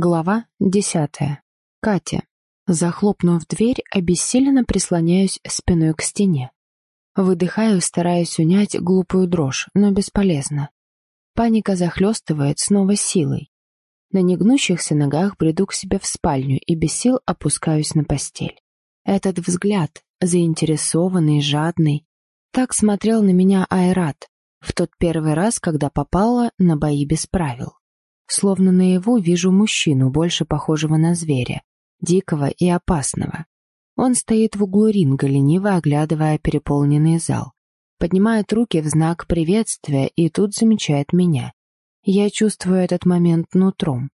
Глава десятая. Катя. Захлопнув дверь, обессиленно прислоняюсь спиной к стене. Выдыхаю, стараясь унять глупую дрожь, но бесполезно. Паника захлестывает снова силой. На негнущихся ногах бреду к себе в спальню и без сил опускаюсь на постель. Этот взгляд, заинтересованный, жадный, так смотрел на меня Айрат в тот первый раз, когда попала на бои без правил. Словно наяву вижу мужчину, больше похожего на зверя, дикого и опасного. Он стоит в углу ринга, лениво оглядывая переполненный зал. Поднимает руки в знак приветствия и тут замечает меня. Я чувствую этот момент нутром.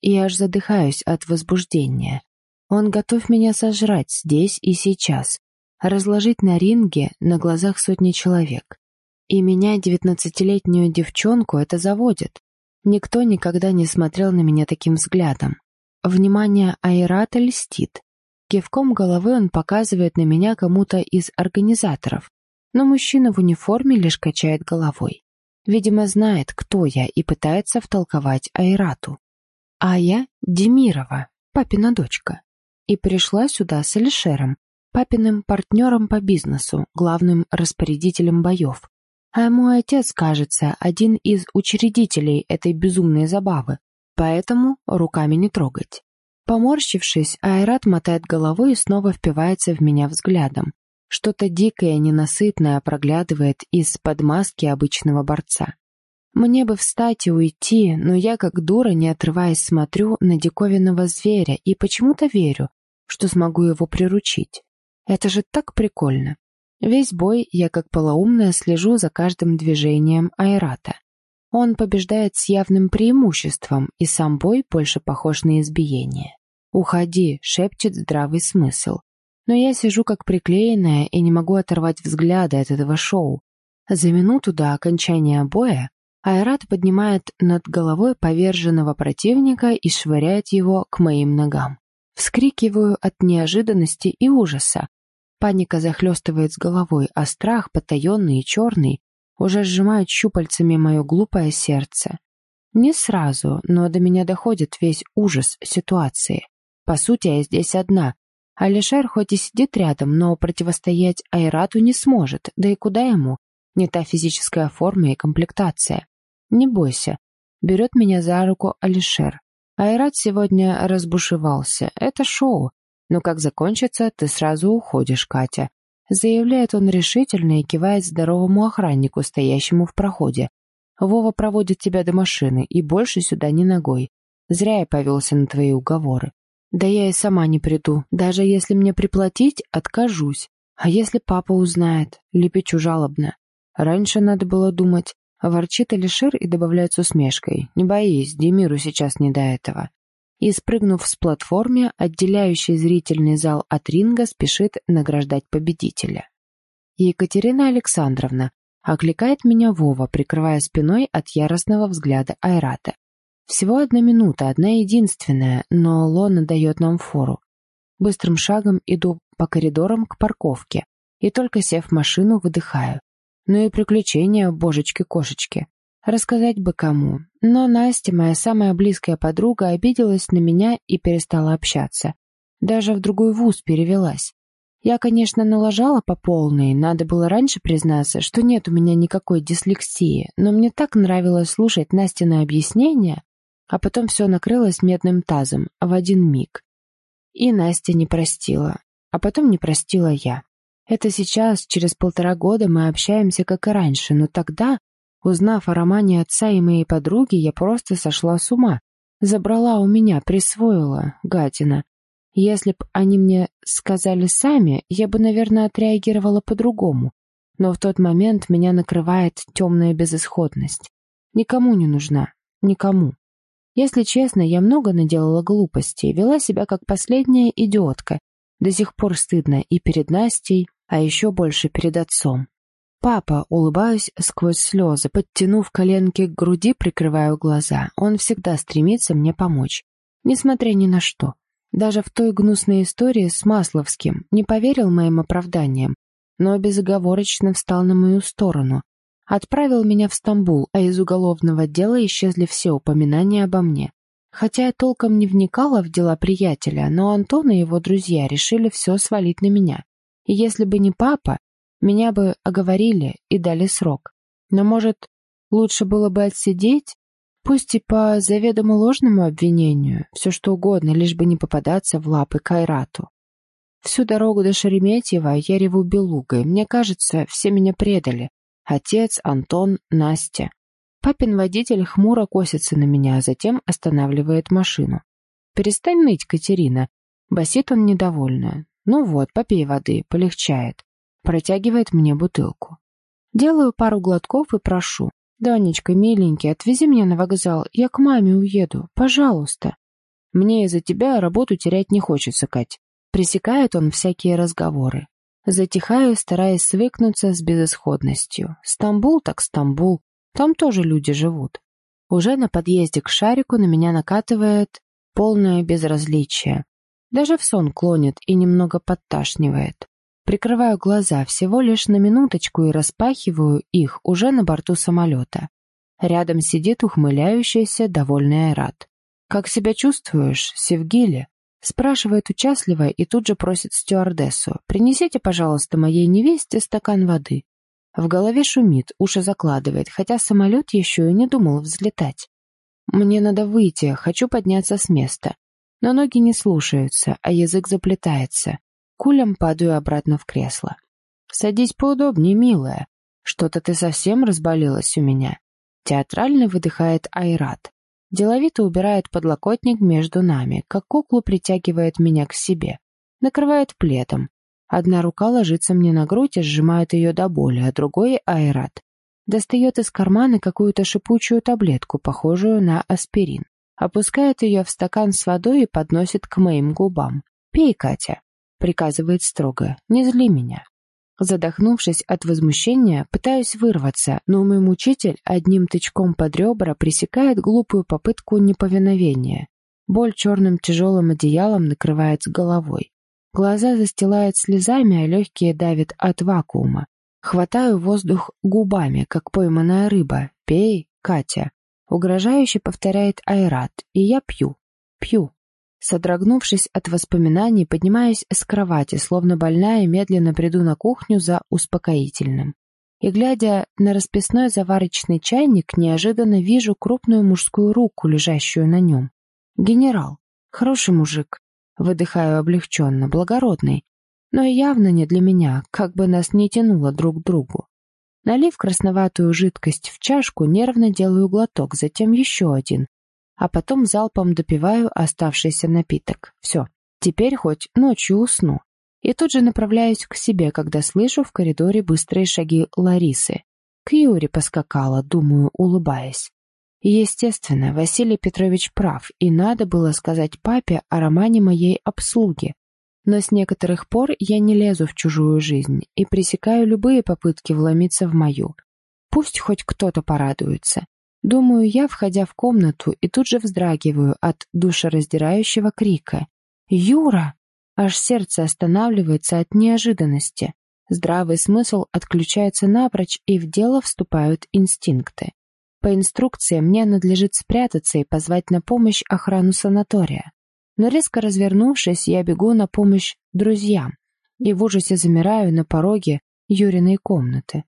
И аж задыхаюсь от возбуждения. Он готов меня сожрать здесь и сейчас, разложить на ринге на глазах сотни человек. И меня, девятнадцатилетнюю девчонку, это заводит. Никто никогда не смотрел на меня таким взглядом. Внимание Айрата льстит. Кивком головы он показывает на меня кому-то из организаторов, но мужчина в униформе лишь качает головой. Видимо, знает, кто я, и пытается втолковать Айрату. А я Демирова, папина дочка. И пришла сюда с Алишером, папиным партнером по бизнесу, главным распорядителем боев. А мой отец, кажется, один из учредителей этой безумной забавы, поэтому руками не трогать. Поморщившись, Айрат мотает головой и снова впивается в меня взглядом. Что-то дикое, ненасытное проглядывает из-под маски обычного борца. Мне бы встать и уйти, но я как дура, не отрываясь, смотрю на диковинного зверя и почему-то верю, что смогу его приручить. Это же так прикольно. Весь бой я как полоумная слежу за каждым движением Айрата. Он побеждает с явным преимуществом, и сам бой больше похож на избиение. «Уходи», — шепчет здравый смысл. Но я сижу как приклеенная и не могу оторвать взгляда от этого шоу. За минуту до окончания боя Айрат поднимает над головой поверженного противника и швыряет его к моим ногам. Вскрикиваю от неожиданности и ужаса, Паника захлестывает с головой, а страх, потаенный и черный, уже сжимает щупальцами мое глупое сердце. Не сразу, но до меня доходит весь ужас ситуации. По сути, я здесь одна. Алишер хоть и сидит рядом, но противостоять Айрату не сможет, да и куда ему? Не та физическая форма и комплектация. Не бойся. Берет меня за руку Алишер. Айрат сегодня разбушевался. Это шоу. Но как закончится, ты сразу уходишь, Катя. Заявляет он решительно и кивает здоровому охраннику, стоящему в проходе. Вова проводит тебя до машины и больше сюда ни ногой. Зря я повелся на твои уговоры. Да я и сама не приду. Даже если мне приплатить, откажусь. А если папа узнает? Лепечу жалобно. Раньше надо было думать. Ворчит Алишер и добавляет с усмешкой. Не боись, Демиру сейчас не до этого и, спрыгнув с платформы, отделяющей зрительный зал от ринга, спешит награждать победителя. Екатерина Александровна окликает меня Вова, прикрывая спиной от яростного взгляда Айрата. Всего одна минута, одна единственная, но Лона дает нам фору. Быстрым шагом иду по коридорам к парковке и только сев в машину, выдыхаю. Ну и приключения, божечки-кошечки. Рассказать бы кому. Но Настя, моя самая близкая подруга, обиделась на меня и перестала общаться. Даже в другой вуз перевелась. Я, конечно, налажала по полной, надо было раньше признаться, что нет у меня никакой дислексии, но мне так нравилось слушать Настины объяснения, а потом все накрылось медным тазом в один миг. И Настя не простила, а потом не простила я. Это сейчас, через полтора года, мы общаемся как и раньше, но тогда Узнав о романе отца и моей подруги, я просто сошла с ума. Забрала у меня, присвоила, гадина. Если б они мне сказали сами, я бы, наверное, отреагировала по-другому. Но в тот момент меня накрывает темная безысходность. Никому не нужна. Никому. Если честно, я много наделала глупостей, вела себя как последняя идиотка. До сих пор стыдно и перед Настей, а еще больше перед отцом. «Папа!» — улыбаюсь сквозь слезы, подтянув коленки к груди, прикрываю глаза. Он всегда стремится мне помочь. Несмотря ни на что. Даже в той гнусной истории с Масловским не поверил моим оправданиям, но безоговорочно встал на мою сторону. Отправил меня в Стамбул, а из уголовного дела исчезли все упоминания обо мне. Хотя я толком не вникала в дела приятеля, но Антон и его друзья решили все свалить на меня. И если бы не папа, меня бы оговорили и дали срок. Но, может, лучше было бы отсидеть? Пусть и по заведомо ложному обвинению, все что угодно, лишь бы не попадаться в лапы Кайрату. Всю дорогу до Шереметьева я реву белугой. Мне кажется, все меня предали. Отец, Антон, Настя. Папин водитель хмуро косится на меня, а затем останавливает машину. «Перестань ныть, Катерина!» Басит он недовольно. «Ну вот, попей воды, полегчает». Протягивает мне бутылку. Делаю пару глотков и прошу. «Данечка, миленький, отвези меня на вокзал, я к маме уеду, пожалуйста». «Мне из-за тебя работу терять не хочется, Кать». Пресекает он всякие разговоры. Затихаю, стараясь свыкнуться с безысходностью. Стамбул так Стамбул. Там тоже люди живут. Уже на подъезде к шарику на меня накатывает полное безразличие. Даже в сон клонит и немного подташнивает. Прикрываю глаза всего лишь на минуточку и распахиваю их уже на борту самолета. Рядом сидит ухмыляющийся, довольный Айрат. «Как себя чувствуешь, Севгили?» Спрашивает участливо и тут же просит стюардессу. «Принесите, пожалуйста, моей невесте стакан воды». В голове шумит, уши закладывает, хотя самолет еще и не думал взлетать. Мне надо выйти, хочу подняться с места. Но ноги не слушаются, а язык заплетается. Кулем падаю обратно в кресло. «Садись поудобнее, милая. Что-то ты совсем разболелась у меня». Театрально выдыхает Айрат. Деловито убирает подлокотник между нами, как куклу притягивает меня к себе. Накрывает пледом, Одна рука ложится мне на грудь и сжимает ее до боли, а другой — айрат. Достает из кармана какую-то шипучую таблетку, похожую на аспирин. Опускает ее в стакан с водой и подносит к моим губам. «Пей, Катя», — приказывает строго, — «не зли меня». Задохнувшись от возмущения, пытаюсь вырваться, но мой мучитель одним тычком под ребра пресекает глупую попытку неповиновения. Боль черным тяжелым одеялом накрывает с головой. Глаза застилают слезами, а легкие давят от вакуума. Хватаю воздух губами, как пойманная рыба. «Пей, Катя!» Угрожающе повторяет Айрат, и я пью, пью. Содрогнувшись от воспоминаний, поднимаюсь с кровати, словно больная, медленно приду на кухню за успокоительным. И, глядя на расписной заварочный чайник, неожиданно вижу крупную мужскую руку, лежащую на нем. Генерал. Хороший мужик. Выдыхаю облегченно, благородный. Но явно не для меня, как бы нас не тянуло друг к другу. Налив красноватую жидкость в чашку, нервно делаю глоток, затем еще один. А потом залпом допиваю оставшийся напиток. Все, теперь хоть ночью усну. И тут же направляюсь к себе, когда слышу в коридоре быстрые шаги Ларисы. К Юре поскакала, думаю, улыбаясь. Естественно, Василий Петрович прав, и надо было сказать папе о романе моей обслуги. Но с некоторых пор я не лезу в чужую жизнь и пресекаю любые попытки вломиться в мою. Пусть хоть кто-то порадуется. Думаю я, входя в комнату, и тут же вздрагиваю от душераздирающего крика. «Юра!» Аж сердце останавливается от неожиданности. Здравый смысл отключается напрочь, и в дело вступают инстинкты. По инструкции мне надлежит спрятаться и позвать на помощь охрану санатория. Но резко развернувшись, я бегу на помощь друзьям и в ужасе замираю на пороге Юриной комнаты.